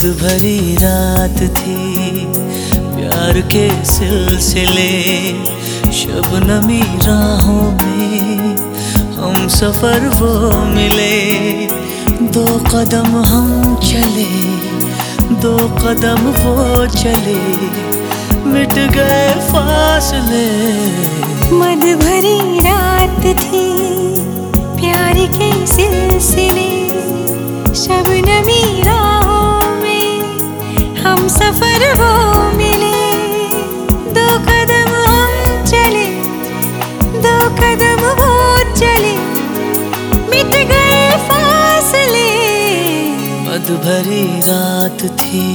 मद भरी रात थी, प्यार के सिलसिले, शबनमी राहों में हम सफ़र वो मिले। दो कदम हम चले, दो कदम वो चले, मिट गए फासले। मद भरी रात थी सफ़र वो मिले। दो कदम हम चले। दो कदम वो चले। मिट गए फासले। मद भरी रात थी।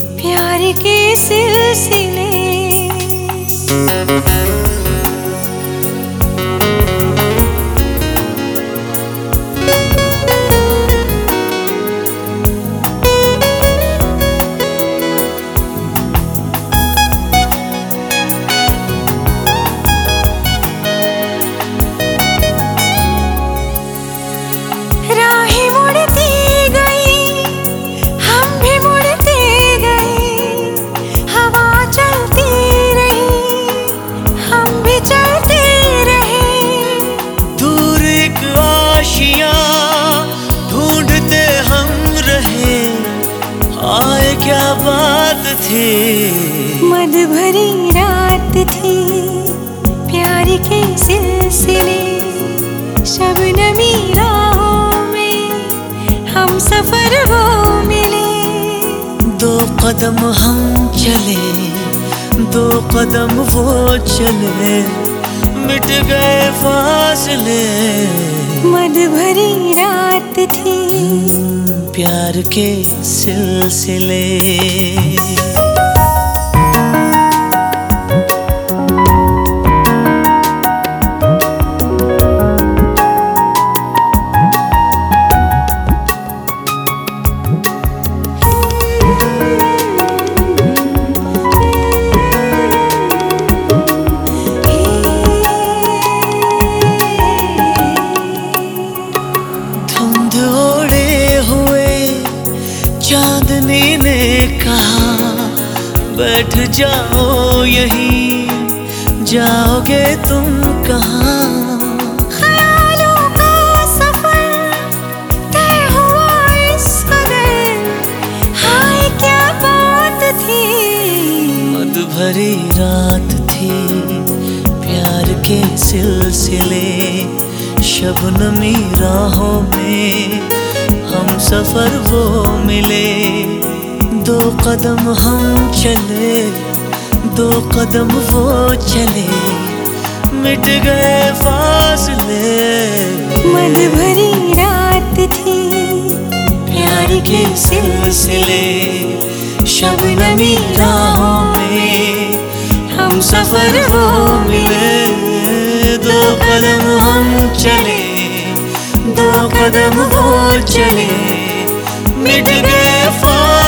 प्यार के सिलसिले। क्या बात थी? मद भरी रात थी प्यार के सिलसिले शबनमी राहों में हम सफ़र वो मिले। दो कदम हम चले दो कदम वो चले मिट गए फासले। मद भरी रात थी प्यार के सिलसिले। बैठ जाओ यहीं जाओगे तुम कहाँ? ख्यालों का सफ़र तय हुआ इस कदर। हाय क्या बात थी? मद भरी रात थी प्यार के सिलसिले शबनमी राहों में हम सफ़र वो मिले। दो कदम हम चले दो कदम वो चले। मिट गए फासले। मद भरी रात थी प्यार के सिलसिले। शबनमी राहों में हम सफ़र हो मिले। दो कदम हम चले दो कदम वो चले। मिट गए फासले।